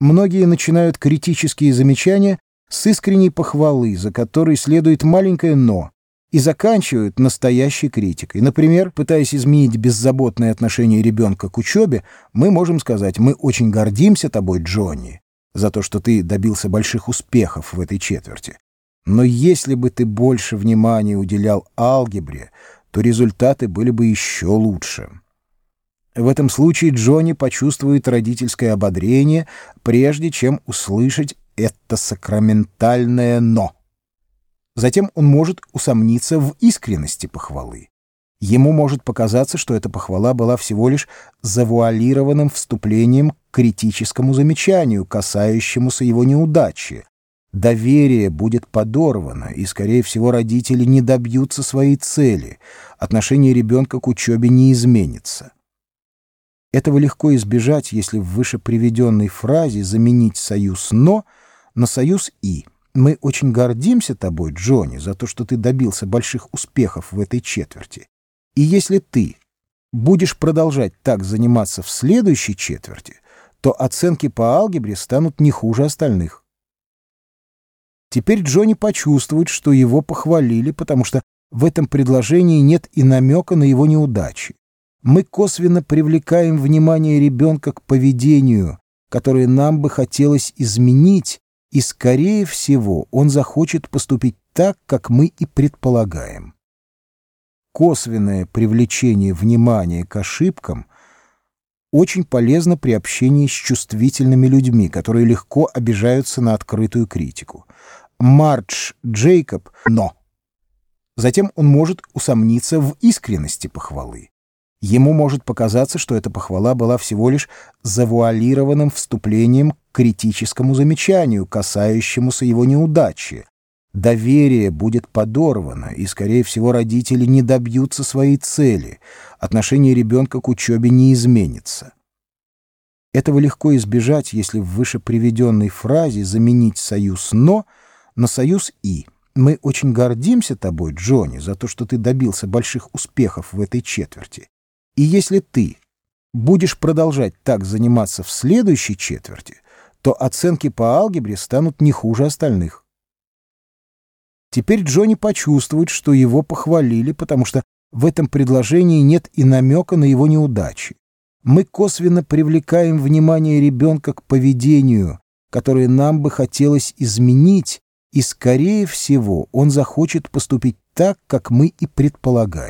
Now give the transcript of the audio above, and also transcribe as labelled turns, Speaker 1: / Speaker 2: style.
Speaker 1: Многие начинают критические замечания с искренней похвалы, за которой следует маленькое «но», и заканчивают настоящей критикой. Например, пытаясь изменить беззаботное отношение ребенка к учебе, мы можем сказать «Мы очень гордимся тобой, Джонни, за то, что ты добился больших успехов в этой четверти. Но если бы ты больше внимания уделял алгебре, то результаты были бы еще лучше». В этом случае Джонни почувствует родительское ободрение, прежде чем услышать это сакраментальное «но». Затем он может усомниться в искренности похвалы. Ему может показаться, что эта похвала была всего лишь завуалированным вступлением к критическому замечанию, касающемуся его неудачи. Доверие будет подорвано, и, скорее всего, родители не добьются своей цели. Отношение ребенка к учебе не изменится. Этого легко избежать, если в выше приведенной фразе заменить союз «но» на союз «и». Мы очень гордимся тобой, Джонни, за то, что ты добился больших успехов в этой четверти. И если ты будешь продолжать так заниматься в следующей четверти, то оценки по алгебре станут не хуже остальных. Теперь Джонни почувствует, что его похвалили, потому что в этом предложении нет и намека на его неудачи мы косвенно привлекаем внимание ребенка к поведению, которое нам бы хотелось изменить, и, скорее всего, он захочет поступить так, как мы и предполагаем. Косвенное привлечение внимания к ошибкам очень полезно при общении с чувствительными людьми, которые легко обижаются на открытую критику. Мардж Джейкоб — «но». Затем он может усомниться в искренности похвалы. Ему может показаться, что эта похвала была всего лишь завуалированным вступлением к критическому замечанию, касающемуся его неудачи. Доверие будет подорвано, и, скорее всего, родители не добьются своей цели. Отношение ребенка к учебе не изменится. Этого легко избежать, если в выше приведенной фразе заменить союз «но» на союз «и». Мы очень гордимся тобой, Джонни, за то, что ты добился больших успехов в этой четверти. И если ты будешь продолжать так заниматься в следующей четверти, то оценки по алгебре станут не хуже остальных. Теперь Джонни почувствует, что его похвалили, потому что в этом предложении нет и намека на его неудачи. Мы косвенно привлекаем внимание ребенка к поведению, которое нам бы хотелось изменить, и, скорее всего, он захочет поступить так, как мы и предполагаем.